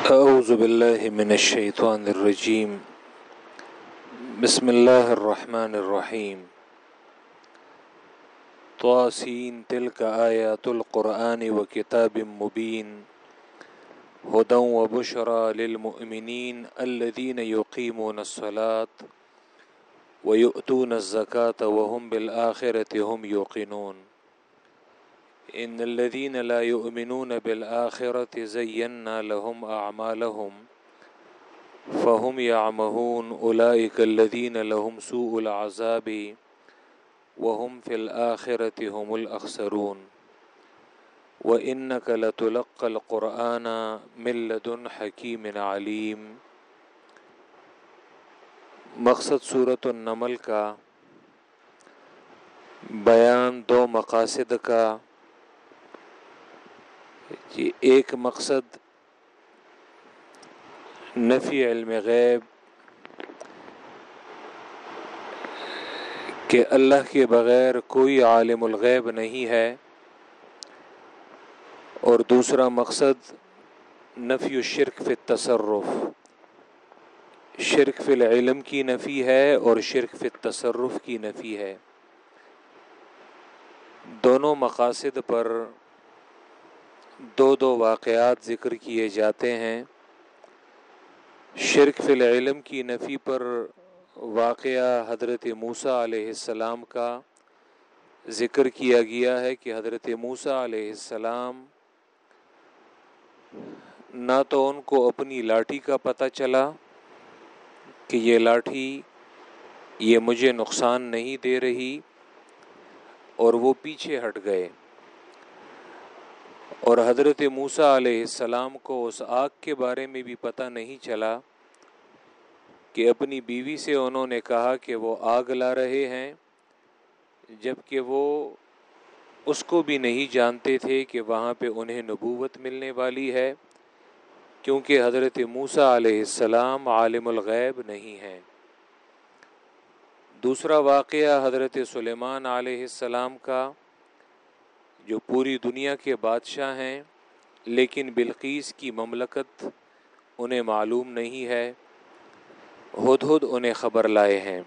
أعوذ بالله من الشيطان الرجيم. بسم الله الرحمن الرحيم. طاسين تلك آيات القرآن وكتاب مبين، هدى وبشرى للمؤمنين الذين يقيمون الصلاة ويؤتون الزكاة وهم بالآخرة هم يوقنون. ان الذين لا يؤمنون بالآخرة زينا لهم أعمالهم فهم يعمهون أولئك الذين لهم سوء العذاب وهم في الآخرة هم الأخسرون وإنك لتلقى القرآن من لدن حكيم عليم مقصد صورت النمل کا بیان دو مقاصد کا جی ایک مقصد نفی علم غیب کہ اللہ کے بغیر کوئی عالم الغیب نہیں ہے اور دوسرا مقصد نفی الشرک فی التصرف۔ شرک فی العلم کی نفی ہے اور شرک فی التصرف کی نفی ہے۔ دونوں مقاصد پر دو دو واقعات ذکر کیے جاتے ہیں۔ شرک فی العلم کی نفی پر واقعہ حضرت موسیٰ علیہ السلام کا ذکر کیا گیا ہے کہ حضرت موسیٰ علیہ السلام نہ تو ان کو اپنی لاٹھی کا پتہ چلا کہ یہ لاٹھی یہ مجھے نقصان نہیں دے رہی اور وہ پیچھے ہٹ گئے۔ اور حضرت موسیٰ علیہ السلام کو اس آگ کے بارے میں بھی پتہ نہیں چلا کہ اپنی بیوی سے انہوں نے کہا کہ وہ آگ لا رہے ہیں جبکہ وہ اس کو بھی نہیں جانتے تھے کہ وہاں پہ انہیں نبوت ملنے والی ہے، کیونکہ حضرت موسیٰ علیہ السلام عالم الغیب نہیں ہیں۔ دوسرا واقعہ حضرت سلیمان علیہ السلام کا جو پوری دنیا کے بادشاہ ہیں، لیکن بلقیس کی مملکت انہیں معلوم نہیں ہے۔ ہد ہد انہیں خبر لائے ہیں۔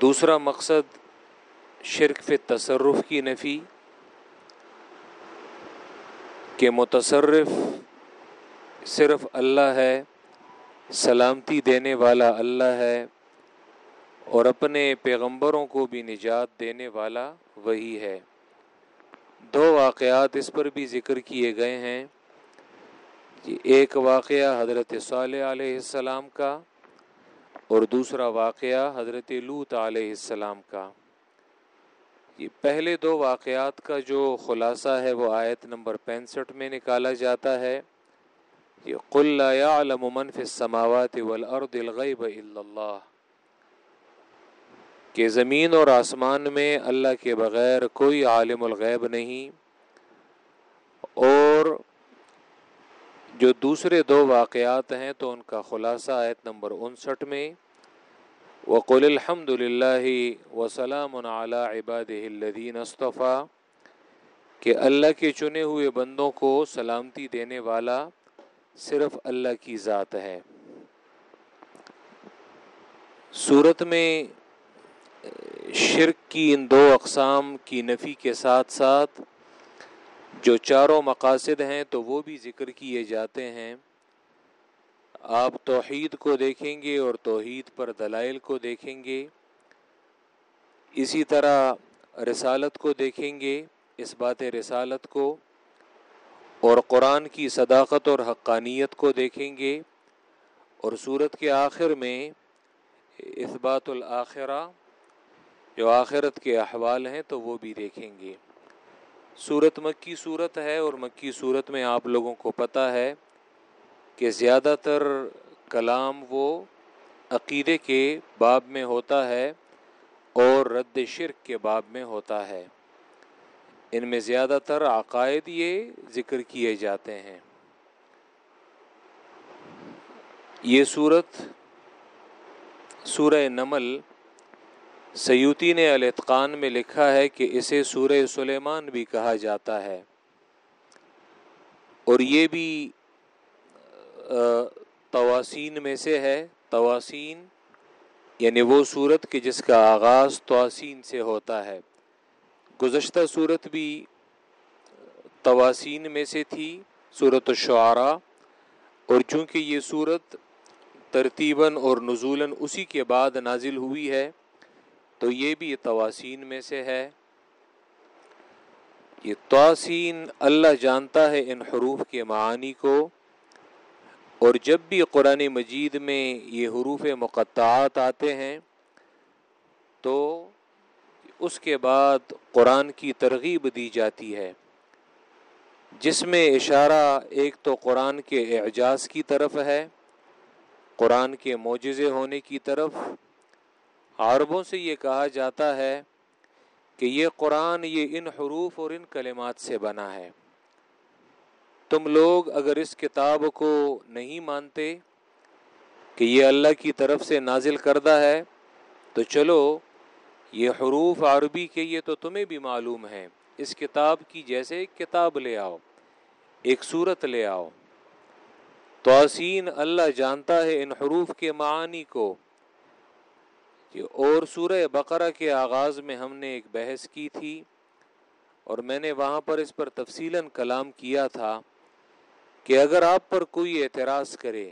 دوسرا مقصد شرک فی تصرف کی نفی، کہ متصرف صرف اللہ ہے، سلامتی دینے والا اللہ ہے، اور اپنے پیغمبروں کو بھی نجات دینے والا وہی ہے۔ دو واقعات اس پر بھی ذکر کیے گئے ہیں۔ جی، ایک واقعہ حضرت صالح علیہ السلام کا اور دوسرا واقعہ حضرت لوت علیہ السلام کا۔ یہ پہلے دو واقعات کا جو خلاصہ ہے وہ آیت نمبر پینسٹھ میں نکالا جاتا ہے۔ یہ قل لا يعلم من في السماوات والارض الغیب الا اللہ۔ کہ زمین اور آسمان میں اللہ کے بغیر کوئی عالم الغیب نہیں، اور جو دوسرے دو واقعات ہیں تو ان کا خلاصہ آیت نمبر انسٹھ میں، وقل الحمد للہ وسلام علی عباد الدین اصطفیٰ کہ اللہ کے چنے ہوئے بندوں کو سلامتی دینے والا صرف اللہ کی ذات ہے۔ صورت میں شرک کی ان دو اقسام کی نفی کے ساتھ ساتھ جو چاروں مقاصد ہیں تو وہ بھی ذکر کیے جاتے ہیں۔ آپ توحید کو دیکھیں گے اور توحید پر دلائل کو دیکھیں گے۔ اسی طرح رسالت کو دیکھیں گے، اس بات رسالت کو۔ اور قرآن کی صداقت اور حقانیت کو دیکھیں گے۔ اور صورت کے آخر میں اثبات الآخرہ جو آخرت کے احوال ہیں تو وہ بھی دیکھیں گے۔ صورت مکی صورت ہے اور مکی صورت میں آپ لوگوں کو پتہ ہے کہ زیادہ تر کلام وہ عقیدے کے باب میں ہوتا ہے اور رد شرک کے باب میں ہوتا ہے۔ ان میں زیادہ تر عقائد یہ ذکر کیے جاتے ہیں۔ یہ صورت سورہ نمل سیوتی نے الاتقان میں لکھا ہے کہ اسے سورہ سلیمان بھی کہا جاتا ہے۔ اور یہ بھی تواسین میں سے ہے۔ تواسین یعنی وہ صورت کہ جس کا آغاز تواسین سے ہوتا ہے۔ گزشتہ صورت بھی تواسین میں سے تھی صورت الشعراء۔ اور چونکہ یہ صورت ترتیباً اور نزولاً اسی کے بعد نازل ہوئی ہے تو یہ بھی تواسین میں سے ہے۔ یہ توسین اللہ جانتا ہے ان حروف کے معانی کو۔ اور جب بھی قرآن مجید میں یہ حروف مقطعات آتے ہیں، تو اس کے بعد قرآن کی ترغیب دی جاتی ہے۔ جس میں اشارہ ایک تو قرآن کے اعجاز کی طرف ہے، قرآن کے معجزے ہونے کی طرف عربوں سے یہ کہا جاتا ہے کہ یہ قرآن، یہ ان حروف اور ان کلمات سے بنا ہے۔ تم لوگ اگر اس کتاب کو نہیں مانتے کہ یہ اللہ کی طرف سے نازل کردہ ہے، تو چلو، یہ حروف عربی کے یہ تو تمہیں بھی معلوم ہے اس کتاب کی جیسے ایک کتاب لے آؤ، ایک صورت لے آؤ۔ توسین اللہ جانتا ہے ان حروف کے معانی کو۔ کہ اور سورہ بقرہ کے آغاز میں ہم نے ایک بحث کی تھی اور میں نے وہاں پر اس پر تفصیل کلام کیا تھا کہ اگر آپ پر کوئی اعتراض کرے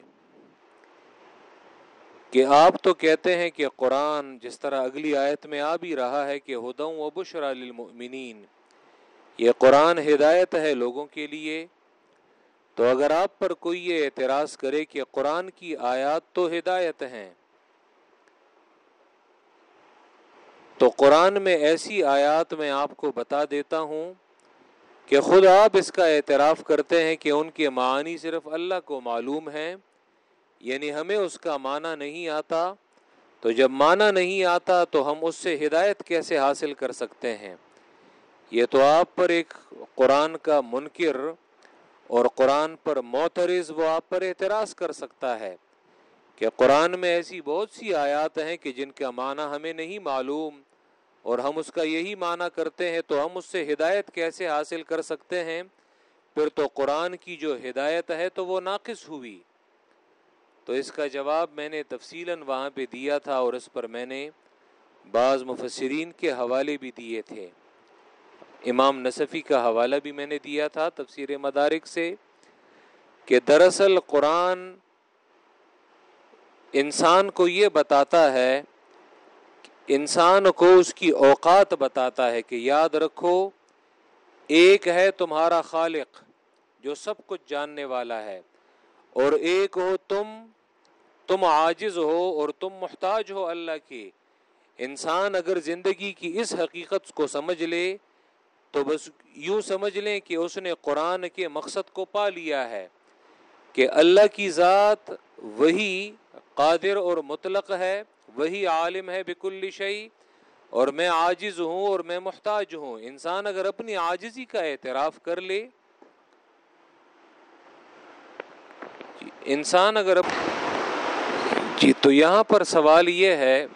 کہ آپ تو کہتے ہیں کہ قرآن جس طرح اگلی آیت میں آ بھی رہا ہے کہ ہدوں و بشرا للمؤمنین، یہ قرآن ہدایت ہے لوگوں کے لیے، تو اگر آپ پر کوئی یہ اعتراض کرے کہ قرآن کی آیات تو ہدایت ہیں تو قرآن میں ایسی آیات میں آپ کو بتا دیتا ہوں کہ خود آپ اس کا اعتراف کرتے ہیں کہ ان کے معنی صرف اللہ کو معلوم ہیں یعنی ہمیں اس کا معنی نہیں آتا۔ تو جب معنی نہیں آتا تو ہم اس سے ہدایت کیسے حاصل کر سکتے ہیں؟ یہ تو آپ پر ایک قرآن کا منکر اور قرآن پر معترض وہ آپ پر اعتراض کر سکتا ہے کہ قرآن میں ایسی بہت سی آیات ہیں کہ جن کا معنی ہمیں نہیں معلوم۔ اور ہم اس کا یہی معنی کرتے ہیں تو ہم اس سے ہدایت کیسے حاصل کر سکتے ہیں؟ پھر تو قرآن کی جو ہدایت ہے تو وہ ناقص ہوئی۔ تو اس کا جواب میں نے تفصیل وہاں پہ دیا تھا اور اس پر میں نے بعض مفسرین کے حوالے بھی دیے تھے۔ امام نصفی کا حوالہ بھی میں نے دیا تھا تفسیر مدارک سے کہ دراصل قرآن انسان کو یہ بتاتا ہے انسان کو اس کی اوقات بتاتا ہے کہ یاد رکھو، ایک ہے تمہارا خالق جو سب کچھ جاننے والا ہے، اور ایک ہو تم تم عاجز ہو اور تم محتاج ہو اللہ کی انسان اگر زندگی کی اس حقیقت کو سمجھ لے، تو بس یوں سمجھ لیں کہ اس نے قرآن کے مقصد کو پا لیا ہے کہ اللہ کی ذات وہی قادر اور مطلق ہے۔ وہی عالم ہے بکل شعی اور میں عاجز ہوں اور میں محتاج ہوں۔ انسان اگر اپنی عاجزی کا اعتراف کر لے، انسان اگر جی تو یہاں پر سوال یہ ہے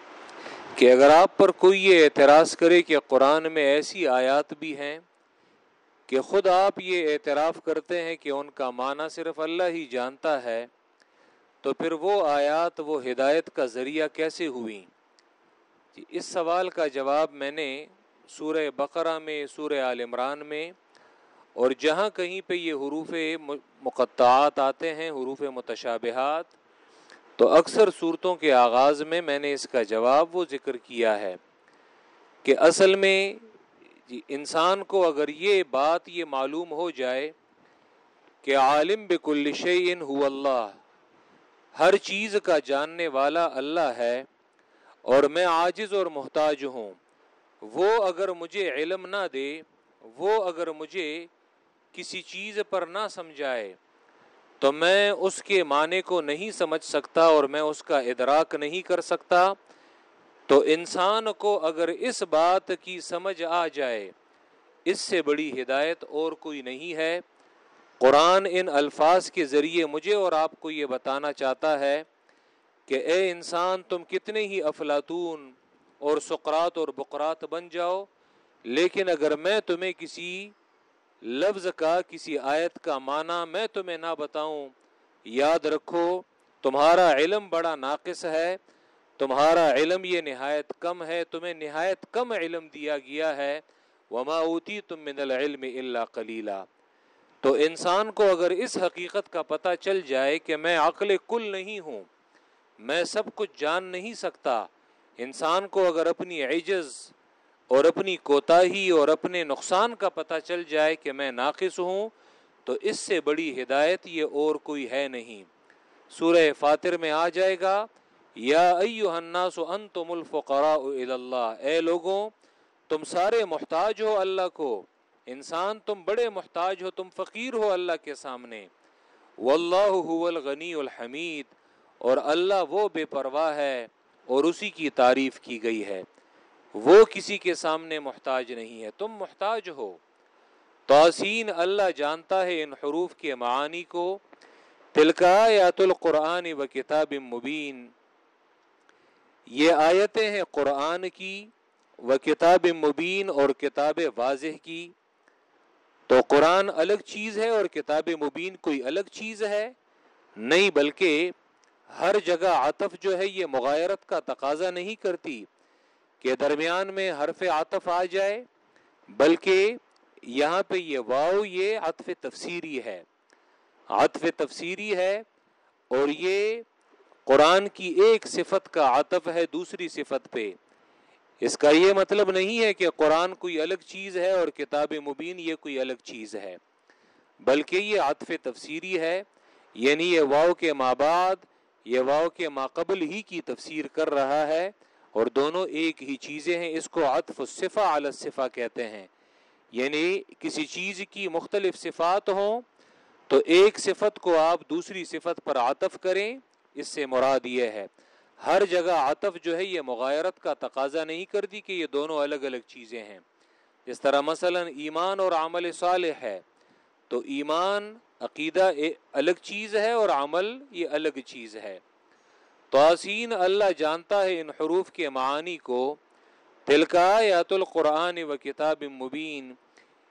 کہ اگر آپ پر کوئی یہ اعتراض کرے کہ قرآن میں ایسی آیات بھی ہیں کہ خود آپ یہ اعتراف کرتے ہیں کہ ان کا معنی صرف اللہ ہی جانتا ہے تو پھر وہ آیات، وہ ہدایت کا ذریعہ کیسے ہوئیں؟ جی اس سوال کا جواب میں نے سورہ بقرہ میں، سورہ عال عمران میں، اور جہاں کہیں پہ یہ حروف مقطعات آتے ہیں، حروف متشابہات، تو اکثر صورتوں کے آغاز میں میں نے اس کا جواب وہ ذکر کیا ہے کہ اصل میں جی انسان کو اگر یہ بات یہ معلوم ہو جائے کہ عالم بکل شعین ہو اللہ ہر چیز کا جاننے والا اللہ ہے اور میں عاجز اور محتاج ہوں۔ وہ اگر مجھے علم نہ دے، وہ اگر مجھے کسی چیز پر نہ سمجھائے، تو میں اس کے معنی کو نہیں سمجھ سکتا اور میں اس کا ادراک نہیں کر سکتا۔ تو انسان کو اگر اس بات کی سمجھ آ جائے، اس سے بڑی ہدایت اور کوئی نہیں ہے۔ قرآن ان الفاظ کے ذریعے مجھے اور آپ کو یہ بتانا چاہتا ہے کہ اے انسان، تم کتنے ہی افلاطون اور سقرات اور بقرات بن جاؤ، لیکن اگر میں تمہیں کسی لفظ کا، کسی آیت کا معنی میں تمہیں نہ بتاؤں، یاد رکھو، تمہارا علم بڑا ناقص ہے، تمہارا علم یہ نہایت کم ہے، تمہیں نہایت کم علم دیا گیا ہے، وما اوتی تم من العلم اللہ کلیلہ تو انسان کو اگر اس حقیقت کا پتہ چل جائے کہ میں عقل کل نہیں ہوں، میں سب کچھ جان نہیں سکتا، انسان کو اگر اپنی عجز اور اپنی کوتاہی اور اپنے نقصان کا پتہ چل جائے کہ میں ناقص ہوں، تو اس سے بڑی ہدایت یہ اور کوئی ہے نہیں۔ سورہ فاتر میں آ جائے گا، یا ایوہ الناس انتم الفقراء اللہ، اے لوگوں، تم سارے محتاج ہو اللہ کو انسان تم بڑے محتاج ہو، تم فقیر ہو اللہ کے سامنے۔ واللہ هو الغنی الحمید، اور اللہ وہ بے پرواہ ہے اور اسی کی تعریف کی گئی ہے۔ وہ کسی کے سامنے محتاج نہیں ہے، تم محتاج ہو۔ توسین اللہ جانتا ہے ان حروف کے معانی کو۔ تلکا یات القرآن و کتاب مبین۔ یہ آیتیں ہیں قرآن کی و کتاب مبین اور کتاب واضح کی۔ تو قرآن الگ چیز ہے اور کتاب مبین کوئی الگ چیز ہے؟ نہیں، بلکہ ہر جگہ عطف جو ہے یہ مغایرت کا تقاضا نہیں کرتی کہ درمیان میں حرف عطف آ جائے، بلکہ یہاں پہ یہ واؤ یہ عطف تفسیری ہے۔ عطف تفسیری ہے اور یہ قرآن کی ایک صفت کا عطف ہے دوسری صفت پہ۔ اس کا یہ مطلب نہیں ہے کہ قرآن کوئی الگ چیز ہے اور کتاب مبین یہ کوئی الگ چیز ہے، بلکہ یہ عطف تفسیری ہے یعنی یہ واؤ کے ماں بعد، یہ واؤ کے ماقبل ہی کی تفسیر کر رہا ہے اور دونوں ایک ہی چیزیں ہیں، اس کو عطف الصفا علی الصفا کہتے ہیں۔ یعنی کسی چیز کی مختلف صفات ہوں تو ایک صفت کو آپ دوسری صفت پر عطف کریں، اس سے مراد یہ ہے۔ ہر جگہ عطف جو ہے یہ مغایرت کا تقاضا نہیں کرتی کہ یہ دونوں الگ الگ چیزیں ہیں۔ جس طرح مثلا ایمان اور عمل صالح ہے، تو ایمان عقیدہ الگ چیز ہے اور عمل یہ الگ چیز ہے۔ توسین اللہ جانتا ہے ان حروف کے معانی کو۔ تلکا یات القرآن و کتاب مبین،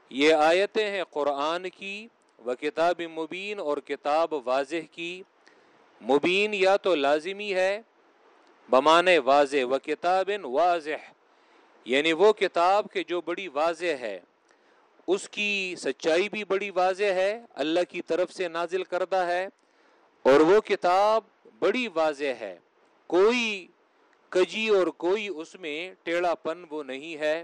یہ آیتیں ہیں قرآن کی و کتاب مبین اور کتاب واضح کی۔ مبین یا تو لازمی ہے بمانے واضح و کتاب واضح یعنی وہ کتاب کے جو بڑی واضح ہے، اس کی سچائی بھی بڑی واضح ہے، اللہ کی طرف سے نازل کردہ ہے، اور وہ کتاب بڑی واضح ہے۔ کوئی کجی اور کوئی اس میں ٹیڑھا پن وہ نہیں ہے۔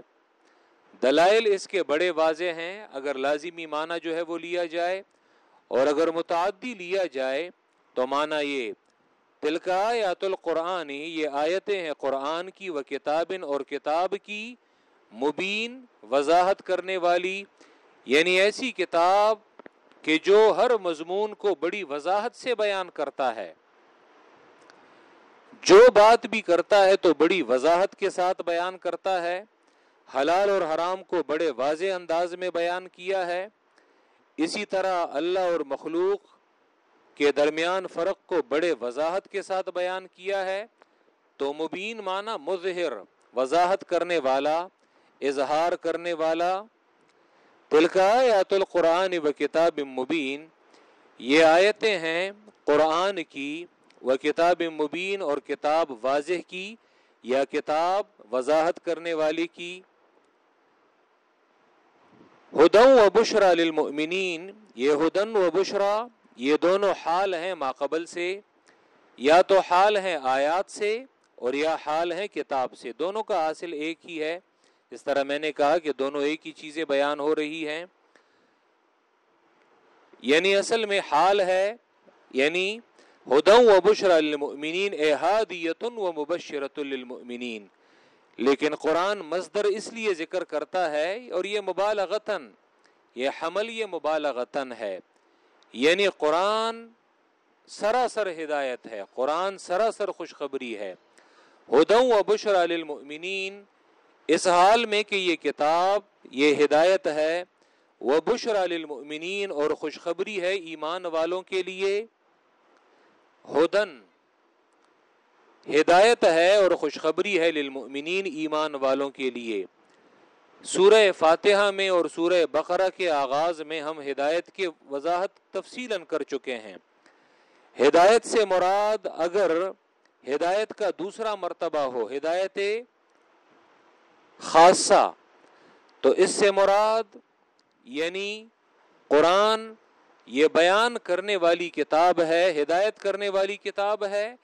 دلائل اس کے بڑے واضح ہیں، اگر لازمی معنی جو ہے وہ لیا جائے، اور اگر متعدی لیا جائے، تو معنی یہ تلکا آیات القرآن یہ آیتیں ہیں قرآن کی و کتاب اور کتاب کی مبین وضاحت کرنے والی۔ یعنی ایسی کتاب کہ جو ہر مضمون کو بڑی وضاحت سے بیان کرتا ہے۔ جو بات بھی کرتا ہے تو بڑی وضاحت کے ساتھ بیان کرتا ہے۔ حلال اور حرام کو بڑے واضح انداز میں بیان کیا ہے۔ اسی طرح اللہ اور مخلوق کے درمیان فرق کو بڑے وضاحت کے ساتھ بیان کیا ہے، تو مبین معنی مظہر، وضاحت کرنے والا، اظہار کرنے والا۔ تلکا آیات القرآن و کتاب مبین، یہ آیتیں ہیں قرآن کی و کتاب مبین اور کتاب واضح کی یا کتاب وضاحت کرنے والی کی۔ ہدن و بشرا للمؤمنین، یہ ہدن و بشرا یہ دونوں حال ہیں ماقبل سے، یا تو حال ہیں آیات سے اور یا حال ہیں کتاب سے۔ دونوں کا حاصل ایک ہی ہے۔ اس طرح میں نے کہا کہ دونوں ایک ہی چیزیں بیان ہو رہی ہیں۔ یعنی اصل میں حال ہے یعنی ہدم و بشر المؤمنین احادیت و مبشرت للمؤمنین۔ لیکن قرآن مصدر اس لیے ذکر کرتا ہے اور یہ مبالغتاً، یہ حمل یہ مبالغتاً ہے۔ یعنی قرآن سراسر ہدایت ہے، قرآن سراسر خوشخبری ہے۔ ہدوں و بشر للمؤمنین، اس حال میں کہ یہ کتاب، یہ ہدایت ہے۔ وہ بشر للمؤمنین اور خوشخبری ہے ایمان والوں کے لیے۔ ہدن ہدایت ہے اور خوشخبری ہے للمؤمنین ایمان والوں کے لیے۔ سورہ فاتحہ میں اور سورہ بقرہ کے آغاز میں ہم ہدایت کے وضاحت تفصیل کر چکے ہیں۔ ہدایت سے مراد اگر ہدایت کا دوسرا مرتبہ ہو، ہدایت خاصہ، تو اس سے مراد یعنی قرآن یہ بیان کرنے والی کتاب ہے، ہدایت کرنے والی کتاب ہے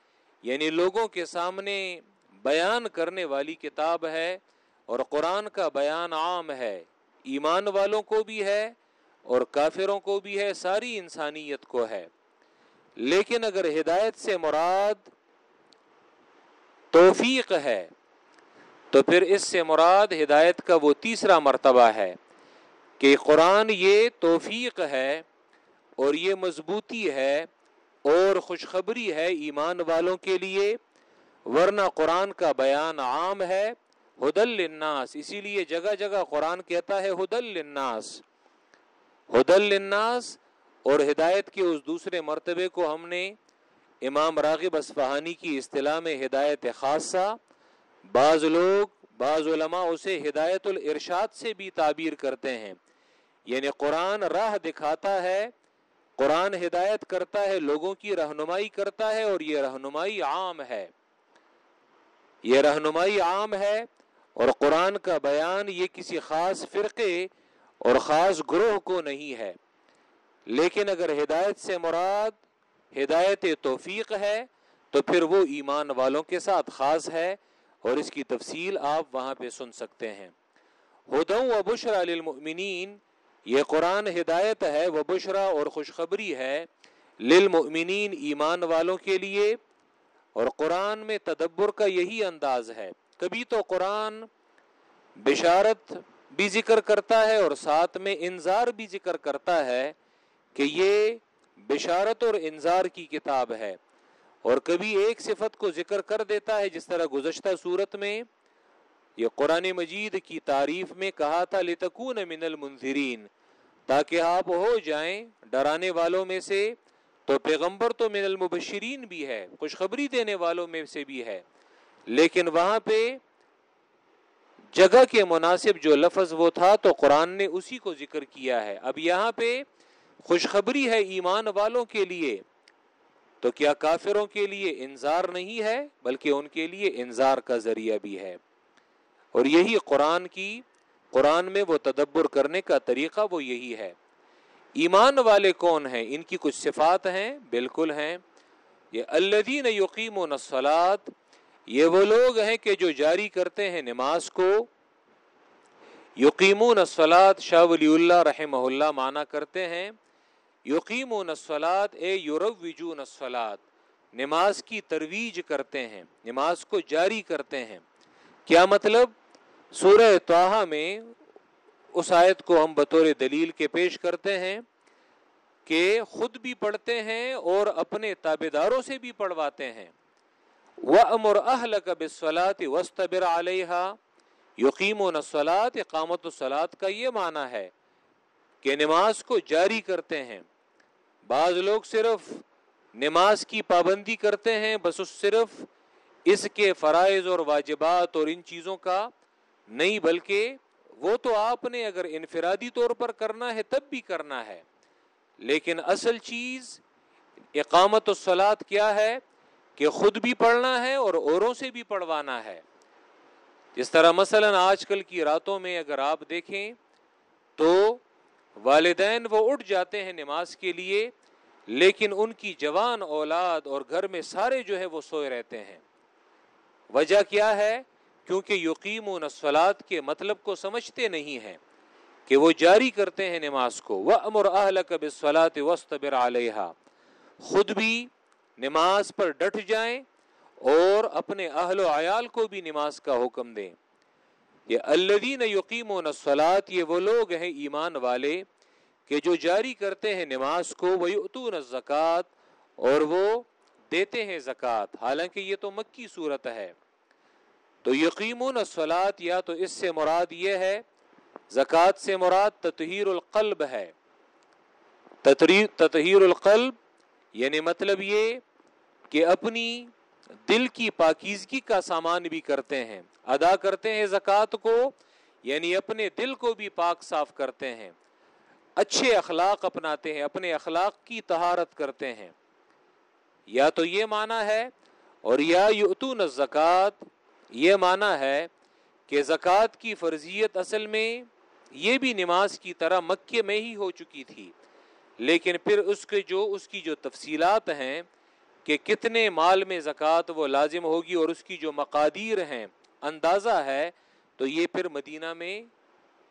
یعنی لوگوں کے سامنے بیان کرنے والی کتاب ہے۔ اور قرآن کا بیان عام ہے، ایمان والوں کو بھی ہے اور کافروں کو بھی ہے، ساری انسانیت کو ہے۔ لیکن اگر ہدایت سے مراد توفیق ہے، تو پھر اس سے مراد ہدایت کا وہ تیسرا مرتبہ ہے کہ قرآن یہ توفیق ہے اور یہ مضبوطی ہے اور خوشخبری ہے ایمان والوں کے لیے، ورنہ قرآن کا بیان عام ہے حدل للناس، اسی لیے جگہ جگہ قرآن کہتا ہے حدل للناس۔ حدل للناس اور ہدایت کے اس دوسرے مرتبے کو ہم نے امام راغب اسفہانی کی اصطلاح میں ہدایت خاصہ، بعض لوگ، بعض علماء اسے ہدایت الارشاد سے بھی تعبیر کرتے ہیں۔ یعنی قرآن راہ دکھاتا ہے، قرآن ہدایت کرتا ہے، لوگوں کی رہنمائی کرتا ہے اور یہ رہنمائی عام ہے۔ یہ رہنمائی عام ہے اور قرآن کا بیان یہ کسی خاص فرقے اور خاص گروہ کو نہیں ہے۔ لیکن اگر ہدایت سے مراد ہدایت توفیق ہے، تو پھر وہ ایمان والوں کے ساتھ خاص ہے اور اس کی تفصیل آپ وہاں پہ سن سکتے ہیں۔ ہدوں و بشرا للمؤمنین، یہ قرآن ہدایت ہے وہ بشرا اور خوشخبری ہے للمؤمنین ایمان والوں کے لیے۔ اور قرآن میں تدبر کا یہی انداز ہے۔ کبھی تو قرآن بشارت بھی ذکر کرتا ہے اور ساتھ میں انظار بھی ذکر کرتا ہے کہ یہ بشارت اور انذار کی کتاب ہے اور کبھی ایک صفت کو ذکر کر دیتا ہے جس طرح گزشتہ صورت میں یہ قرآن مجید کی تعریف میں کہا تھا لتکون من المنذرین تاکہ آپ ہو جائیں ڈرانے والوں میں سے، تو پیغمبر تو من المبشرین بھی ہے، خوشخبری دینے والوں میں سے بھی ہے۔ لیکن وہاں پہ جگہ کے مناسب جو لفظ وہ تھا تو قرآن نے اسی کو ذکر کیا ہے۔ اب یہاں پہ خوشخبری ہے ایمان والوں کے لیے۔ تو کیا کافروں کے لیے انظار نہیں ہے، بلکہ ان کے لیے انظار کا ذریعہ بھی ہے۔ اور یہی قرآن کی، قرآن میں وہ تدبر کرنے کا طریقہ وہ یہی ہے۔ ایمان والے کون ہیں؟ ان کی کچھ صفات ہیں، بالکل ہیں۔ یہ الدین یقیم و نسلات یہ وہ لوگ ہیں کہ جو جاری کرتے ہیں نماز کو یقیم و نسلات شاہ ولی اللہ رحمہ اللہ مانا کرتے ہیں یقیم و نسلات اے یورو نسلات نماز کی ترویج کرتے ہیں، نماز کو جاری کرتے ہیں۔ کیا مطلب؟ سورہ توحہ میں اس آیت کو ہم بطور دلیل کے پیش کرتے ہیں کہ خود بھی پڑھتے ہیں اور اپنے تابے داروں سے بھی پڑھواتے ہیں۔ وہ امر اہل کا بسلاط وسطبر علیہ یقیم و نسلات اقامت الصلاط کا یہ معنی ہے کہ نماز کو جاری کرتے ہیں۔ بعض لوگ صرف نماز کی پابندی کرتے ہیں، بس اس صرف اس کے فرائض اور واجبات اور ان چیزوں کا نہیں، بلکہ وہ تو آپ نے اگر انفرادی طور پر کرنا ہے تب بھی کرنا ہے۔ لیکن اصل چیز اقامت و سلاد کیا ہے؟ کہ خود بھی پڑھنا ہے اور اوروں سے بھی پڑھوانا ہے۔ جس طرح مثلا آج کل کی راتوں میں اگر آپ دیکھیں تو والدین وہ اٹھ جاتے ہیں نماز کے لیے، لیکن ان کی جوان اولاد اور گھر میں سارے جو ہے وہ سوئے رہتے ہیں۔ وجہ کیا ہے؟ کیونکہ یقیم و نسلات کے مطلب کو سمجھتے نہیں ہیں کہ وہ جاری کرتے ہیں نماز کو۔ وہ امر اہل کب سلاد وسطبر علیہ خود بھی نماز پر ڈٹ جائیں اور اپنے اہل و عیال کو بھی نماز کا حکم دیں۔ یہ الدین یقیم و نسلات یہ وہ لوگ ہیں ایمان والے کہ جو جاری کرتے ہیں نماز کو وہ اتون زکوٰۃ اور وہ دیتے ہیں زکوٰۃ حالانکہ یہ تو مکی صورت ہے۔ تو یقیم سولاد یا تو اس سے مراد یہ ہے زکوٰۃ سے مراد تطہیر القلب ہے۔ تطہیر القلب یعنی مطلب یہ کہ اپنی دل کی پاکیزگی کا سامان بھی کرتے ہیں، ادا کرتے ہیں زکوٰۃ کو یعنی اپنے دل کو بھی پاک صاف کرتے ہیں۔ اچھے اخلاق اپناتے ہیں، اپنے اخلاق کی تہارت کرتے ہیں۔ یا تو یہ معنی ہے، اور یا یتون زکوٰۃ یہ معنی ہے کہ زکوٰۃ کی فرضیت اصل میں یہ بھی نماز کی طرح مکے میں ہی ہو چکی تھی۔ لیکن پھر اس کے جو، اس کی جو تفصیلات ہیں کہ کتنے مال میں زکوٰۃ وہ لازم ہوگی اور اس کی جو مقادیر ہیں اندازہ ہے، تو یہ پھر مدینہ میں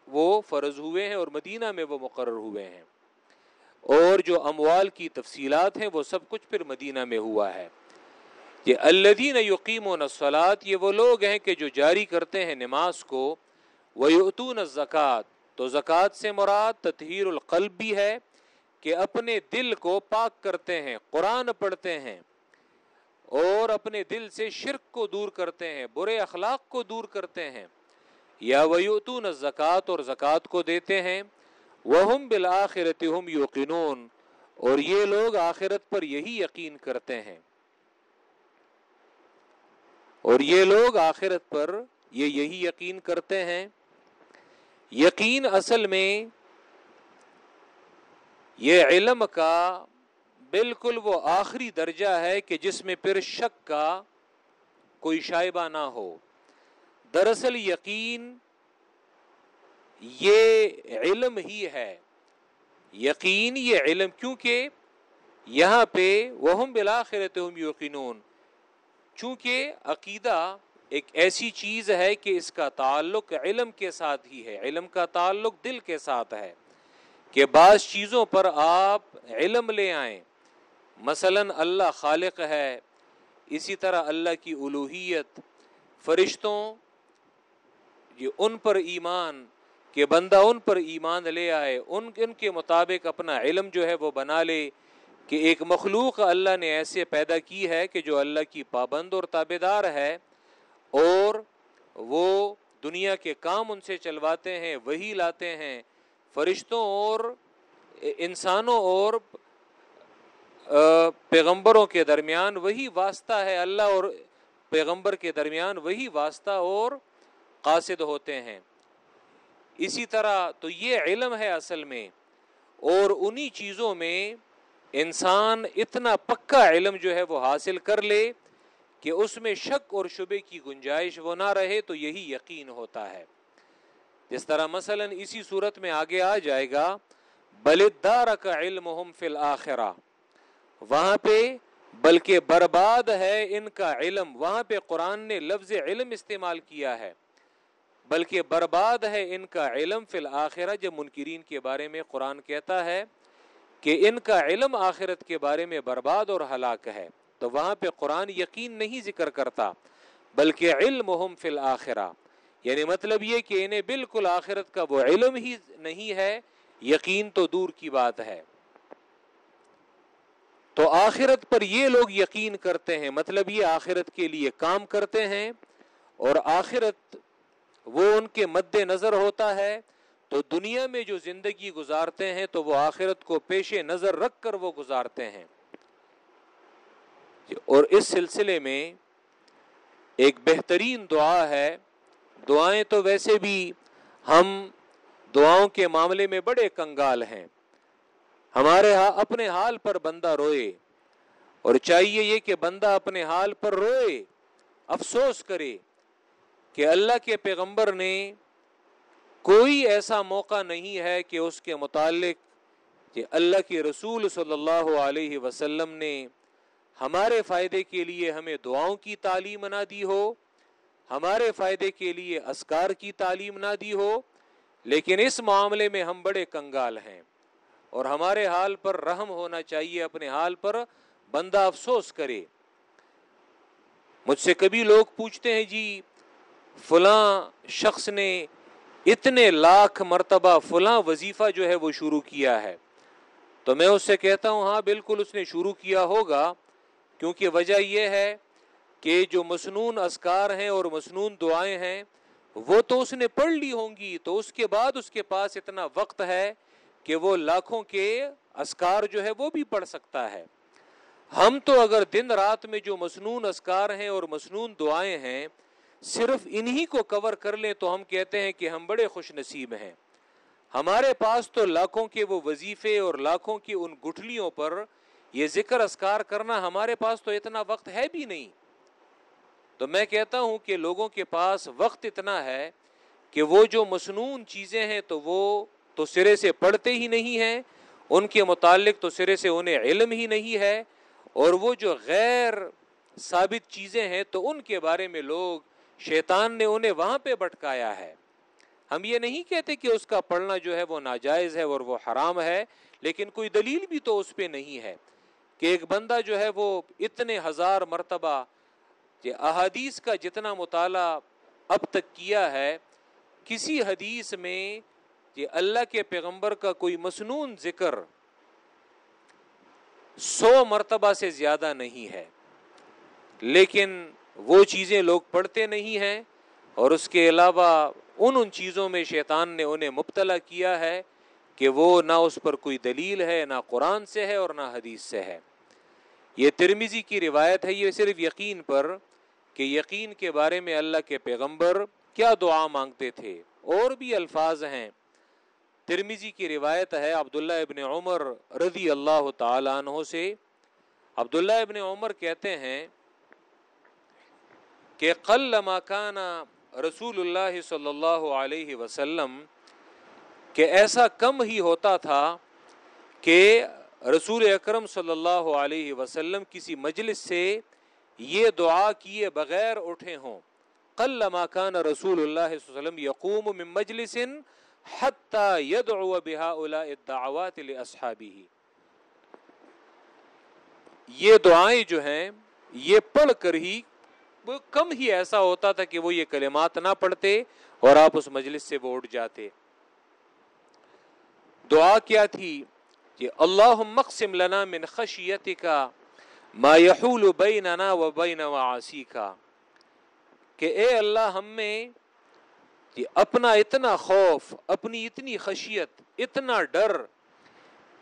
وہ فرض ہوئے ہیں اور مدینہ میں وہ مقرر ہوئے ہیں۔ اور جو اموال کی تفصیلات ہیں، وہ سب کچھ پھر مدینہ میں ہوا ہے۔ یہ الدین یقیم و نسلات یہ وہ لوگ ہیں کہ جو جاری کرتے ہیں نماز کو وہ یتون زکوٰۃ تو زکوٰۃ سے مراد تطہیر القلب بھی ہے کہ اپنے دل کو پاک کرتے ہیں، قرآن پڑھتے ہیں، اور اپنے دل سے شرک کو دور کرتے ہیں، برے اخلاق کو دور کرتے ہیں۔ یا ویوتون زکوٰۃ اور زکوٰۃ کو دیتے ہیں۔ وہ بالآخرت ہم یوقنون اور یہ لوگ آخرت پر یہی یقین کرتے ہیں۔ اور یہ لوگ آخرت پر یہ یہی یقین کرتے ہیں۔ یقین اصل میں یہ علم کا بالکل وہ آخری درجہ ہے کہ جس میں پھر شک کا کوئی شائبہ نہ ہو۔ دراصل یقین یہ علم ہی ہے۔ یقین یہ علم کیونکہ یہاں پہ وہ بلاخرت یقینون چونکہ عقیدہ ایک ایسی چیز ہے کہ اس کا تعلق علم کے ساتھ ہی ہے۔ علم کا تعلق دل کے ساتھ ہے۔ کہ بعض چیزوں پر آپ علم لے آئیں۔ مثلا اللہ خالق ہے، اسی طرح اللہ کی الوحیت، فرشتوں، یہ ان پر ایمان، کہ بندہ ان پر ایمان لے آئے۔ ان ان کے مطابق اپنا علم جو ہے وہ بنا لے کہ ایک مخلوق اللہ نے ایسے پیدا کی ہے کہ جو اللہ کی پابند اور تابے دار ہے اور وہ دنیا کے کام ان سے چلواتے ہیں، وہی لاتے ہیں۔ فرشتوں اور انسانوں اور پیغمبروں کے درمیان وہی واسطہ ہے۔ اللہ اور پیغمبر کے درمیان وہی واسطہ اور قاصد ہوتے ہیں۔ اسی طرح تو یہ علم ہے اصل میں۔ اور انہی چیزوں میں انسان اتنا پکا علم جو ہے وہ حاصل کر لے کہ اس میں شک اور شبے کی گنجائش وہ نہ رہے تو یہی یقین ہوتا ہے۔ جس طرح مثلا اسی صورت میں آگے آ جائے گا بلدار کا علم فی الآخرہ وہاں پہ بلکہ برباد ہے ان کا علم، وہاں پہ قرآن نے لفظ علم استعمال کیا ہے، بلکہ برباد ہے ان کا علم فی الآخرہ جب منکرین کے بارے میں قرآن کہتا ہے کہ ان کا علم آخرت کے بارے میں برباد اور ہلاک ہے، تو وہاں پہ قرآن یقین نہیں ذکر کرتا، بلکہ علم فی الآخرہ یعنی مطلب یہ کہ انہیں بالکل آخرت کا وہ علم ہی نہیں ہے، یقین تو دور کی بات ہے۔ تو آخرت پر یہ لوگ یقین کرتے ہیں مطلب یہ آخرت کے لیے کام کرتے ہیں اور آخرت وہ ان کے مد نظر ہوتا ہے۔ تو دنیا میں جو زندگی گزارتے ہیں تو وہ آخرت کو پیش نظر رکھ کر وہ گزارتے ہیں۔ اور اس سلسلے میں ایک بہترین دعا ہے۔ دعائیں تو ویسے بھی ہم دعاؤں کے معاملے میں بڑے کنگال ہیں۔ ہمارے ہاں اپنے حال پر بندہ روئے۔ اور چاہیے یہ کہ بندہ اپنے حال پر روئے، افسوس کرے کہ اللہ کے پیغمبر نے کوئی ایسا موقع نہیں ہے کہ اس کے متعلق کہ اللہ کے رسول صلی اللہ علیہ وسلم نے ہمارے فائدے کے لیے ہمیں دعاؤں کی تعلیم نہ دی ہو۔ ہمارے فائدے کے لیے اسکار کی تعلیم نہ دی ہو، لیکن اس معاملے میں ہم بڑے کنگال ہیں۔ اور ہمارے حال پر رحم ہونا چاہیے، اپنے حال پر بندہ افسوس کرے۔ مجھ سے کبھی لوگ پوچھتے ہیں جی فلاں شخص نے اتنے لاکھ مرتبہ فلاں وظیفہ جو ہے وہ شروع کیا ہے؟ تو میں اس سے کہتا ہوں ہاں بالکل اس نے شروع کیا ہوگا، کیونکہ وجہ یہ ہے کہ جو مصنون اسکار ہیں اور مصنون دعائیں ہیں، وہ تو اس نے پڑھ لی ہوں گی، تو اس کے بعد اس کے پاس اتنا وقت ہے کہ وہ لاکھوں کے اسکار جو ہے وہ بھی پڑھ سکتا ہے۔ ہم تو اگر دن رات میں جو مصنون اسکار ہیں اور مصنون دعائیں ہیں، صرف انہی کو کور کر لیں تو ہم کہتے ہیں کہ ہم بڑے خوش نصیب ہیں۔ ہمارے پاس تو لاکھوں کے وہ وظیفے اور لاکھوں کی ان گٹھلیوں پر یہ ذکر اسکار کرنا ہمارے پاس تو اتنا وقت ہے بھی نہیں۔ تو میں کہتا ہوں کہ لوگوں کے پاس وقت اتنا ہے کہ وہ جو مصنون چیزیں ہیں تو وہ تو سرے سے پڑھتے ہی نہیں ہیں، ان کے متعلق تو سرے سے انہیں علم ہی نہیں ہے، اور وہ جو غیر ثابت چیزیں ہیں تو ان کے بارے میں لوگ شیطان نے انہیں وہاں پہ بٹکایا ہے۔ ہم یہ نہیں کہتے کہ اس کا پڑھنا جو ہے وہ ناجائز ہے اور وہ حرام ہے، لیکن کوئی دلیل بھی تو اس پہ نہیں ہے کہ ایک بندہ جو ہے وہ اتنے ہزار مرتبہ کہ احادیث کا جتنا مطالعہ اب تک کیا ہے، کسی حدیث میں کہ اللہ کے پیغمبر کا کوئی مصنون ذکر سو مرتبہ سے زیادہ نہیں ہے۔ لیکن وہ چیزیں لوگ پڑھتے نہیں ہیں اور اس کے علاوہ ان ان چیزوں میں شیطان نے انہیں مبتلا کیا ہے کہ وہ نہ اس پر کوئی دلیل ہے، نہ قرآن سے ہے اور نہ حدیث سے ہے۔ یہ ترمیزی کی روایت ہے، یہ صرف یقین پر کہ یقین کے بارے میں اللہ کے پیغمبر کیا دعا مانگتے تھے۔ اور بھی الفاظ ہیں۔ ترمیزی کی روایت ہے عبداللہ ابن عمر رضی اللہ تعالیٰ عنہ سے۔ عبداللہ ابن عمر کہتے ہیں کہ قل کانا رسول اللہ صلی اللہ علیہ وسلم کہ ایسا کم ہی ہوتا تھا کہ رسول اکرم صلی اللہ علیہ وسلم کسی مجلس سے یہ دعا کیے بغیر اٹھے ہوں۔ قل ما کان رسول اللہ صلی اللہ علیہ وسلم یقوم من مجلس حتی یدعو بہاؤلاء الدعوات لاصحابہ یہ دعائیں جو ہیں، یہ پڑھ کر ہی وہ کم ہی ایسا ہوتا تھا کہ وہ یہ کلمات نہ پڑھتے اور آپ اس مجلس سے وہ اٹھ جاتے۔ دعا کیا تھی؟ کہ اللہ مقسم لنا من خشیت کا ما یحول بیننا و بین وعاسی کا کہ اے اللہ ہم میں کہ اپنا اتنا خوف، اپنی اتنی خشیت، اتنا ڈر،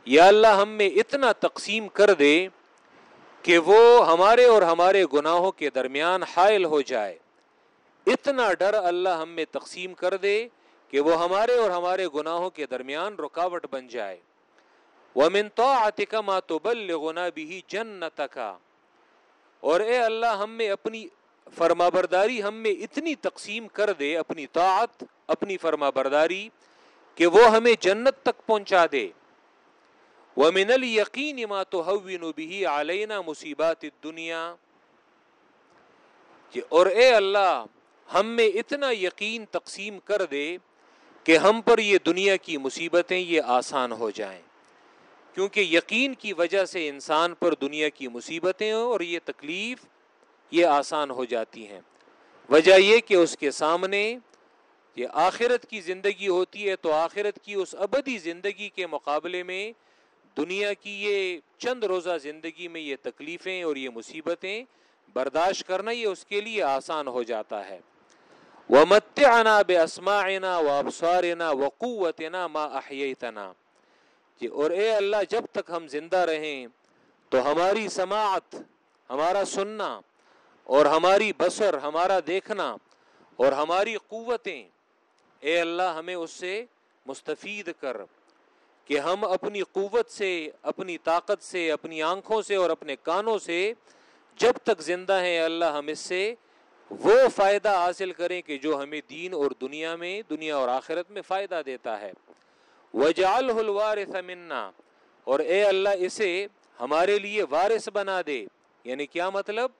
یا اللہ ہم میں اتنا تقسیم کر دے کہ وہ ہمارے اور ہمارے گناہوں کے درمیان حائل ہو جائے۔ اتنا ڈر اللہ ہم میں تقسیم کر دے کہ وہ ہمارے اور ہمارے گناہوں کے درمیان رکاوٹ بن جائے۔ وَمِن طَاعَتِكَ مَا تُبَلِّغُنَا بِهِ جَنَّتَكَ۔ اور اے اللہ، ہم میں اپنی فرما برداری ہم میں اتنی تقسیم کر دے، اپنی طاعت، اپنی فرما برداری کہ وہ ہمیں جنت تک پہنچا دے۔ ومن اليقین ما تهون به علینا مصیبات الدنیا جی، اور اے اللہ، ہم میں اتنا یقین تقسیم کر دے کہ ہم پر یہ دنیا کی مصیبتیں، یہ آسان ہو جائیں۔ کیونکہ یقین کی وجہ سے انسان پر دنیا کی مصیبتیں اور یہ تکلیف یہ آسان ہو جاتی ہیں۔ وجہ یہ کہ اس کے سامنے یہ آخرت کی زندگی ہوتی ہے تو آخرت کی اس ابدی زندگی کے مقابلے میں دنیا کی یہ چند روزہ زندگی میں یہ تکلیفیں اور یہ مصیبتیں برداشت کرنا یہ اس کے لیے آسان ہو جاتا ہے۔ وہ مت آنا بے و ابسارنا و قوتنا ما احیتنا کہ اور اے اللہ جب تک ہم زندہ رہیں تو ہماری سماعت، ہمارا سننا اور ہماری بسر ہمارا دیکھنا اور ہماری قوتیں، اے اللہ ہمیں اس سے مستفید کر کہ ہم اپنی قوت سے، اپنی طاقت سے، اپنی آنکھوں سے اور اپنے کانوں سے جب تک زندہ ہیں اللہ ہم اس سے وہ فائدہ حاصل کریں کہ جو ہمیں دین اور دنیا میں، دنیا اور آخرت میں فائدہ دیتا ہے۔ وجال الوارث منا۔ اور اے اللہ اسے ہمارے لیے وارث بنا دے۔ یعنی کیا مطلب؟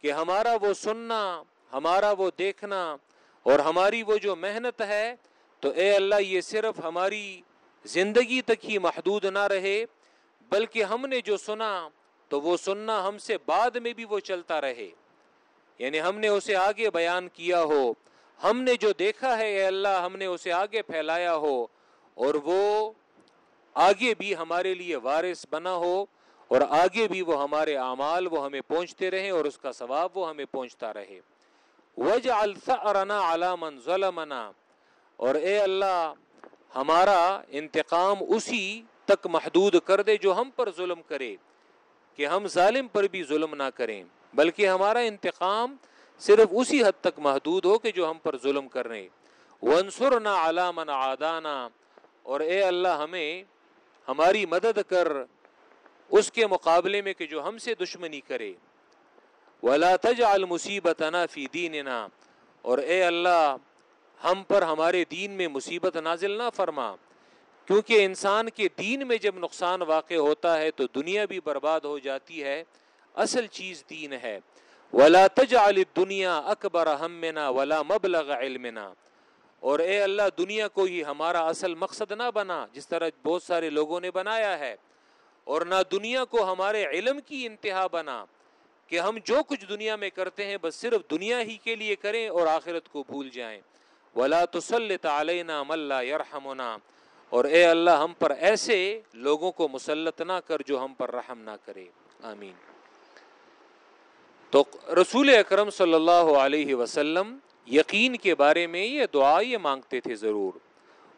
کہ ہمارا وہ سننا، ہمارا وہ دیکھنا اور ہماری وہ جو محنت ہے، تو اے اللہ یہ صرف ہماری زندگی تک ہی محدود نہ رہے، بلکہ ہم نے جو سنا، تو وہ سننا ہم سے بعد میں بھی وہ چلتا رہے۔ یعنی ہم نے اسے آگے بیان کیا ہو۔ ہم نے جو دیکھا ہے، اے اللہ ہم نے اسے آگے پھیلایا ہو۔ اور وہ آگے بھی ہمارے لیے وارث بنا ہو اور آگے بھی وہ ہمارے اعمال وہ ہمیں پہنچتے رہے اور اس کا ثواب وہ ہمیں پہنچتا رہے۔ وجہ الثرنا علامن ظلمنا۔ اور اے اللہ، ہمارا انتقام اسی تک محدود کر دے جو ہم پر ظلم کرے، کہ ہم ظالم پر بھی ظلم نہ کریں، بلکہ ہمارا انتقام صرف اسی حد تک محدود ہو کہ جو ہم پر ظلم کر رہے۔ ونسر نہ علامن آدانہ اور اے اللہ ہمیں ہماری مدد کر اس کے مقابلے میں کہ جو ہم سے دشمنی کرے۔ ولا تجعل مصیبتنا فی دیننا اور اے اللہ، ہم پر ہمارے دین میں مصیبت نازل نہ فرما۔ کیونکہ انسان کے دین میں جب نقصان واقع ہوتا ہے تو دنیا بھی برباد ہو جاتی ہے۔ اصل چیز دین ہے۔ ولا تجعل الدنیا اکبر ہمنا ولا مبلغ علمنا۔ اور اے اللہ، دنیا کو ہی ہمارا اصل مقصد نہ بنا، جس طرح بہت سارے لوگوں نے بنایا ہے، اور نہ دنیا کو ہمارے علم کی انتہا بنا، کہ ہم جو کچھ دنیا میں کرتے ہیں، بس صرف دنیا ہی کے لیے کریں اور آخرت کو بھول جائیں۔ ولا تسلط علینا ملا یرحمنا اور اے اللہ، ہم پر ایسے لوگوں کو مسلط نہ کر جو ہم پر رحم نہ کرے۔ آمین۔ تو رسول اکرم صلی اللہ علیہ وسلم یقین کے بارے میں یہ دعا یہ مانگتے تھے ضرور۔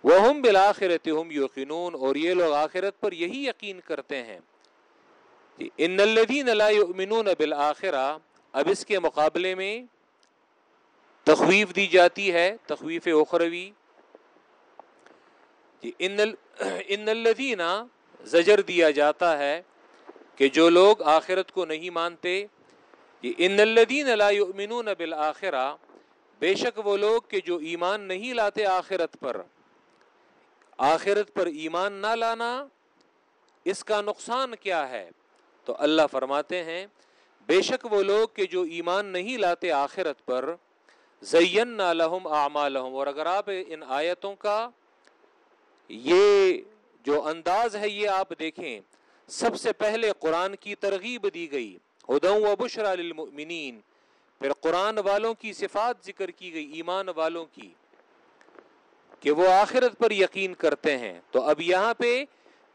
وہ ہم بالآخرت ہم یقینون اور یہ لوگ آخرت پر یہی یقین کرتے ہیں ان الذین لا یؤمنون بالآخرہ اب اس کے مقابلے میں تخویف دی جاتی ہے، تخویف اخروی۔ ان الذین زجر دیا جاتا ہے کہ جو لوگ آخرت کو نہیں مانتے ان الذین لا یؤمنون بالآخرہ بے شک وہ لوگ کہ جو ایمان نہیں لاتے آخرت پر آخرت پر ایمان نہ لانا اس کا نقصان کیا ہے؟ تو اللہ فرماتے ہیں، بے شک وہ لوگ کہ جو ایمان نہیں لاتے آخرت پر زین نہ لہم لہم اور اگر آپ ان آیتوں کا یہ جو انداز ہے، یہ آپ دیکھیں، سب سے پہلے قرآن کی ترغیب دی گئی۔ ہدوں و بشرا للمؤمنین۔ پھر قرآن والوں کی صفات ذکر کی گئی، ایمان والوں کی، کہ وہ آخرت پر یقین کرتے ہیں۔ تو اب یہاں پہ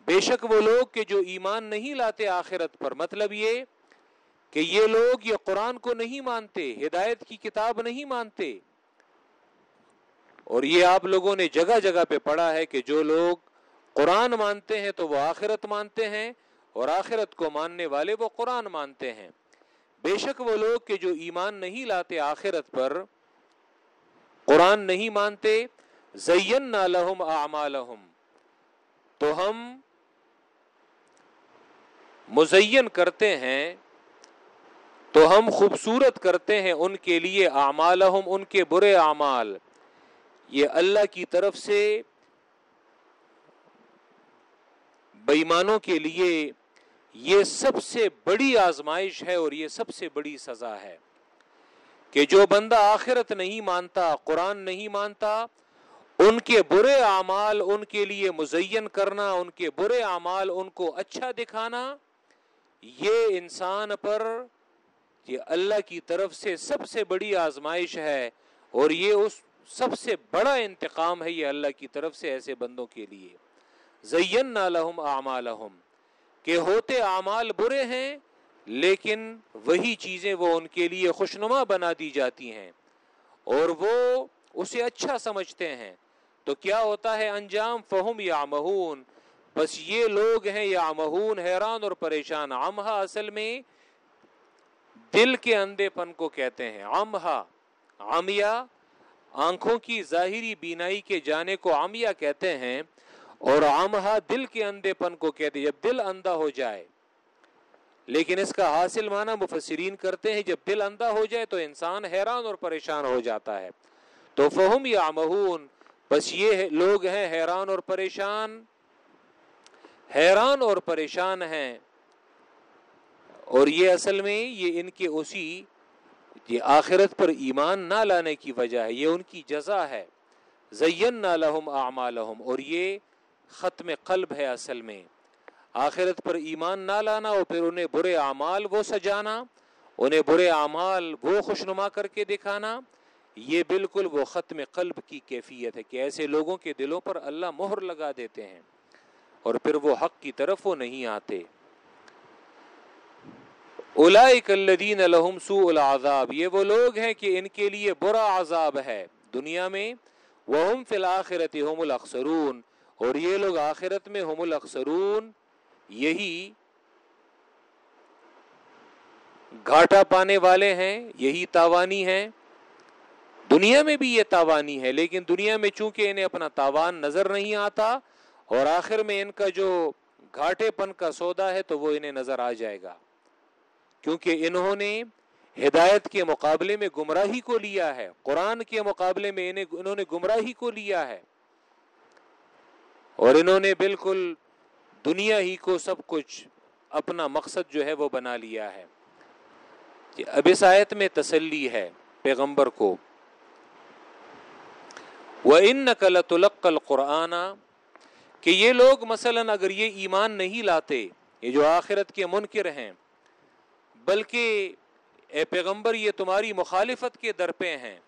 بے شک وہ لوگ کہ جو ایمان نہیں لاتے آخرت پر مطلب یہ کہ یہ لوگ یہ قرآن کو نہیں مانتے، ہدایت کی کتاب نہیں مانتے۔ اور یہ آپ لوگوں نے جگہ جگہ پہ پڑھا ہے کہ جو لوگ قرآن مانتے ہیں تو وہ آخرت مانتے ہیں، اور آخرت کو ماننے والے وہ قرآن مانتے ہیں۔ بے شک وہ لوگ کہ جو ایمان نہیں لاتے آخرت پر، قرآن نہیں مانتے زین لہم اعمالہم تو ہم مزین کرتے ہیں، تو ہم خوبصورت کرتے ہیں ان کے لیے اعمالہم ان کے برے اعمال۔ یہ اللہ کی طرف سے بےمانوں کے لیے یہ سب سے بڑی آزمائش ہے اور یہ سب سے بڑی سزا ہے کہ جو بندہ آخرت نہیں مانتا، قرآن نہیں مانتا، ان کے برے اعمال ان کے لیے مزین کرنا، ان کے برے اعمال ان کو اچھا دکھانا، یہ انسان پر یہ اللہ کی طرف سے سب سے بڑی آزمائش ہے اور یہ اس سب سے بڑا انتقام ہے یہ اللہ کی طرف سے ایسے بندوں کے لیے۔ زین لہم اعمالہم کہ ہوتے اعمال برے ہیں، لیکن وہی چیزیں وہ ان کے لیے خوشنما بنا دی جاتی ہیں اور وہ اسے اچھا سمجھتے ہیں۔ تو کیا ہوتا ہے انجام؟ فہم یا مہون بس یہ لوگ ہیں یا مہون حیران اور پریشان۔ امہا اصل میں دل کے اندھے پن کو کہتے ہیں۔ امہا آمیا آنکھوں کی ظاہری بینائی کے جانے کو آمیا کہتے ہیں۔ اور عامہ دل کے اندھے پن کو کہتے جب دل اندھا ہو جائے۔ لیکن اس کا حاصل معنی مفسرین کرتے ہیں، جب دل اندھا ہو جائے تو انسان حیران اور پریشان ہو جاتا ہے۔ تو فہم یا مہون بس یہ لوگ ہیں حیران اور پریشان۔ حیران اور پریشان ہیں۔ اور یہ اصل میں یہ ان کے اسی، یہ آخرت پر ایمان نہ لانے کی وجہ ہے، یہ ان کی جزا ہے۔ زین نہ لہم اعمالہم اور یہ ختم قلب ہے اصل میں۔ آخرت پر ایمان نہ لانا اور پھر انہیں برے اعمال وہ سجانا، انہیں برے اعمال وہ خوشنما کر کے دکھانا، یہ بالکل وہ ختم قلب کی کیفیت ہے کہ ایسے لوگوں کے دلوں پر اللہ مہر لگا دیتے ہیں اور پھر وہ حق کی طرف وہ نہیں آتے۔ الدین الحم سو العذاب، یہ وہ لوگ ہیں کہ ان کے لیے برا عذاب ہے دنیا میں۔ وہ فی الآخرت الاخسرون اور یہ لوگ آخرت میں ہم الاخسرون یہی گھاٹا پانے والے ہیں، یہی تاوانی ہیں۔ دنیا میں بھی یہ تاوانی ہے، لیکن دنیا میں چونکہ انہیں اپنا تاوان نظر نہیں آتا اور آخر میں ان کا جو گھاٹے پن کا سودا ہے تو وہ انہیں نظر آ جائے گا۔ کیونکہ انہوں نے ہدایت کے مقابلے میں گمراہی کو لیا ہے، قرآن کے مقابلے میں انہیں انہوں نے گمراہی کو لیا ہے۔ اور انہوں نے بالکل دنیا ہی کو سب کچھ اپنا مقصد جو ہے وہ بنا لیا ہے۔ اب اس آیت میں تسلی ہے پیغمبر کو۔ وہ ان نقل تلقل قرآن کہ یہ لوگ مثلا اگر یہ ایمان نہیں لاتے، یہ جو آخرت کے منکر ہیں، بلکہ اے پیغمبر یہ تمہاری مخالفت کے در پہ ہیں،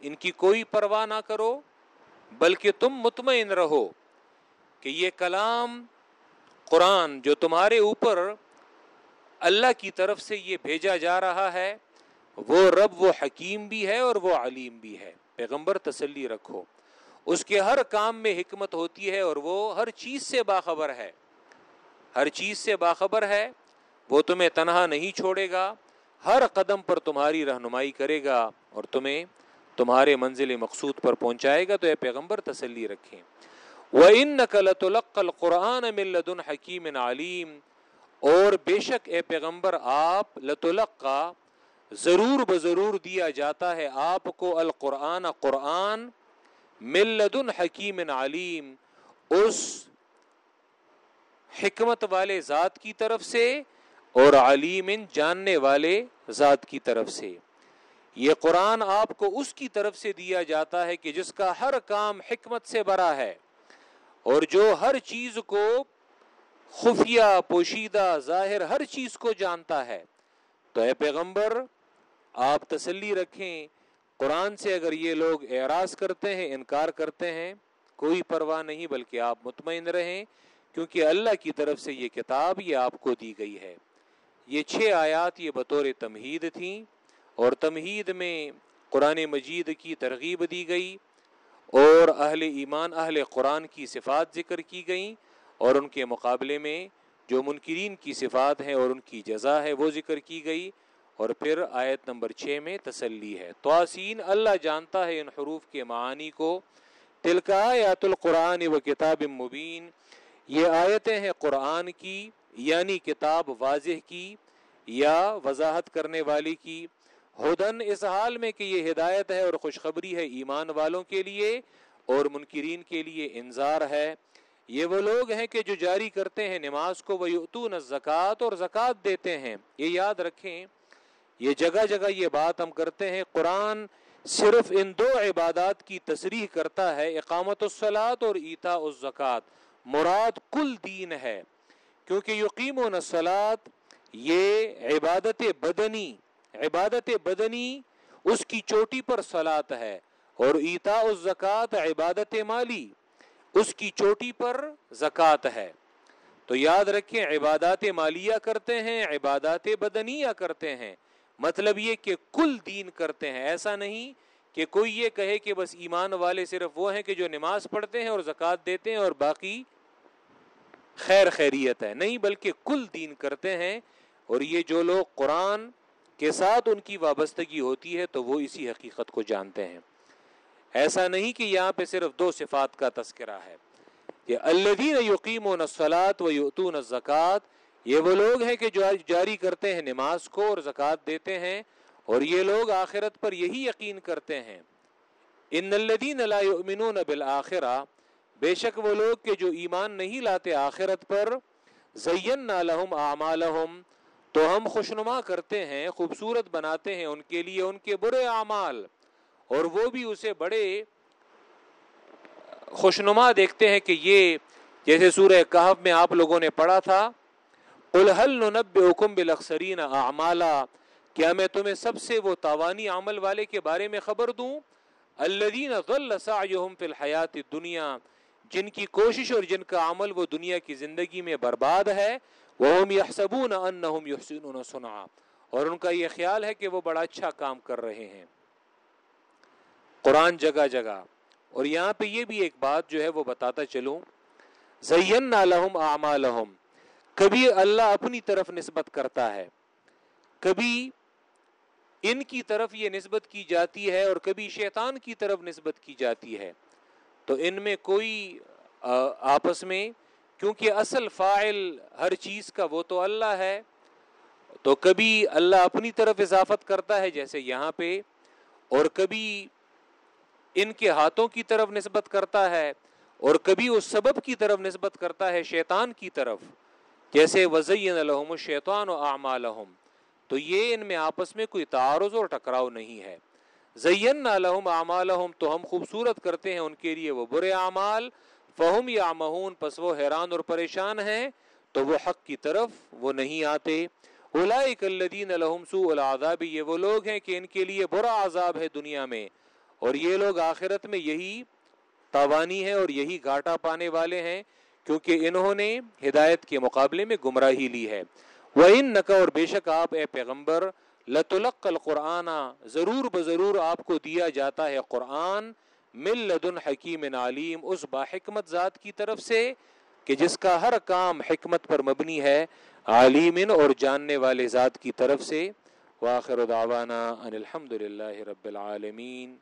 ان کی کوئی پرواہ نہ کرو، بلکہ تم مطمئن رہو۔ کہ یہ کلام قرآن جو تمہارے اوپر اللہ کی طرف سے یہ بھیجا جا رہا ہے، وہ رب، وہ حکیم بھی ہے اور وہ علیم بھی ہے۔ پیغمبر تسلی رکھو۔ اس کے ہر کام میں حکمت ہوتی ہے اور وہ ہر چیز سے باخبر ہے۔ ہر چیز سے باخبر ہے، وہ تمہیں تنہا نہیں چھوڑے گا، ہر قدم پر تمہاری رہنمائی کرے گا اور تمہیں تمہارے منزل مقصود پر پہنچائے گا۔ تو اے پیغمبر تسلی رکھیں۔ وہ ان نقل قرآن ملدن حکیم علیم اور بے شک اے پیغمبر، آپ لطلقا ضرور بضرور دیا جاتا ہے آپ کو القرآن، قرآن ملدن حکیم علیم اس حکمت والے ذات کی طرف سے اور علیم جاننے والے ذات کی طرف سے۔ یہ قرآن آپ کو اس کی طرف سے دیا جاتا ہے کہ جس کا ہر کام حکمت سے بڑا ہے۔ اور جو ہر چیز کو خفیہ، پوشیدہ، ظاہر ہر چیز کو جانتا ہے۔ تو اے پیغمبر، آپ تسلی رکھیں۔ قرآن سے اگر یہ لوگ اعراض کرتے ہیں، انکار کرتے ہیں، کوئی پرواہ نہیں، بلکہ آپ مطمئن رہیں، کیونکہ اللہ کی طرف سے یہ کتاب یہ آپ کو دی گئی ہے۔ یہ چھ آیات یہ بطور تمہید تھیں اور تمہید میں قرآن مجید کی ترغیب دی گئی۔ اور اہل ایمان، اہل قرآن کی صفات ذکر کی گئیں اور ان کے مقابلے میں جو منکرین کی صفات ہیں اور ان کی جزا ہے وہ ذکر کی گئی اور پھر آیت نمبر چھ میں تسلی ہے۔ توسین اللہ جانتا ہے ان حروف کے معانی کو۔ تلکا آیات القرآن و کتاب مبین، یہ آیتیں ہیں قرآن کی یعنی کتاب واضح کی یا وضاحت کرنے والی کی۔ ہدن اس حال میں کہ یہ ہدایت ہے اور خوشخبری ہے ایمان والوں کے لیے اور منکرین کے لیے انظار ہے۔ یہ وہ لوگ ہیں کہ جو جاری کرتے ہیں نماز کو، وہ یتون زکوٰۃ اور زکوٰۃ دیتے ہیں۔ یہ یاد رکھیں، یہ جگہ جگہ یہ بات ہم کرتے ہیں۔ قرآن صرف ان دو عبادات کی تصریح کرتا ہے، اقامت الصلاۃ اور ایتا الزکوٰۃ مراد کل دین ہے، کیونکہ یقیم و نسلات یہ عبادت بدنی عبادت بدنی اس کی چوٹی پر سلاد ہے اور ایتا الزکات عبادت مالی اس کی چوٹی پر زکوٰۃ ہے۔ تو یاد رکھیں عبادات مالیہ کرتے ہیں، عبادات بدنیہ کرتے ہیں۔ مطلب یہ کہ کل دین کرتے ہیں۔ ایسا نہیں کہ کوئی یہ کہے کہ بس ایمان والے صرف وہ ہیں کہ جو نماز پڑھتے ہیں اور زکوٰۃ دیتے ہیں اور باقی خیر خیریت ہے۔ نہیں، بلکہ کل دین کرتے ہیں اور یہ جو لوگ قرآن کے ساتھ ان کی وابستگی ہوتی ہے تو وہ اسی حقیقت کو جانتے ہیں۔ ایسا نہیں کہ یہاں پہ صرف دو صفات کا تذکرہ ہے۔ کہ الدین یقیم و نسلات و یتون زکوٰۃ یہ وہ لوگ ہیں کہ جو جاری کرتے ہیں نماز کو اور زکوٰۃ دیتے ہیں، اور یہ لوگ آخرت پر یہی یقین کرتے ہیں۔ ان الدین اللہ بالآخرہ، بے شک وہ لوگ کہ جو ایمان نہیں لاتے آخرت پر زین لہم اعمالہم تو ہم خوشنما کرتے ہیں، خوبصورت بناتے ہیں ان کے لیے ان کے برے اعمال، اور وہ بھی اسے بڑے خوشنما دیکھتے ہیں کہ یہ جیسے سورہ کہف میں آپ لوگوں نے پڑھا تھا الحل نب حکم بلخسرین اعمالا کیا میں تمہیں سب سے وہ تاوانی عمل والے کے بارے میں خبر دوں؟ الذین ضل سعیہم فی الحیات الدنیا جن کی کوشش اور جن کا عمل وہ دنیا کی زندگی میں برباد ہے وَهُمْ يَحْسَبُونَ أَنَّهُمْ يُحْسِنُونَ صُنْعًا۔ اور ان کا یہ خیال ہے کہ وہ بڑا اچھا کام کر رہے ہیں۔ قرآن جگہ جگہ۔ اور یہاں پہ یہ بھی ایک بات جو ہے وہ بتاتا چلوں۔ زَيَّنَّا لَهُمْ أَعْمَالَهُمْ کبھی اللہ اپنی طرف نسبت کرتا ہے۔ کبھی ان کی طرف یہ نسبت کی جاتی ہے اور کبھی شیطان کی طرف نسبت کی جاتی ہے۔ تو ان میں کوئی آپس میں کیونکہ اصل فائل ہر چیز کا وہ تو اللہ ہے، تو کبھی اللہ اپنی طرف اضافت کرتا ہے جیسے یہاں پہ، اور کبھی ان کے ہاتھوں کی طرف نسبت کرتا ہے، اور کبھی اس سبب کی طرف نسبت کرتا ہے شیطان کی طرف، جیسے وزین الحم شیطان و اعمالہم تو یہ ان میں آپس میں کوئی تعارض اور ٹکراؤ نہیں ہے۔ زین الحم اعمالہم تو ہم خوبصورت کرتے ہیں ان کے لیے وہ برے اعمال فہم یا مہون پس وہ حیران اور پریشان ہیں، تو وہ حق کی طرف وہ نہیں آتے۔ اولئک الذین لهم سوء العذاب، یہ وہ لوگ ہیں کہ ان کے لیے برا عذاب ہے دنیا میں۔ اور یہ لوگ آخرت میں یہی تاوانی ہے اور یہی گھاٹا پانے والے ہیں، کیونکہ انہوں نے ہدایت کے مقابلے میں گمراہی لی ہے۔ وہ ان نقا اور بے شک آپ، اے پیغمبر لطلق القرآن، ضرور بضرور آپ کو دیا جاتا ہے قرآن۔ مل لدن حکیم علیم، اس باحکمت ذات کی طرف سے کہ جس کا ہر کام حکمت پر مبنی ہے عالم اور جاننے والے ذات کی طرف سے۔ واخر دعوانا ان الحمد للہ رب العالمین۔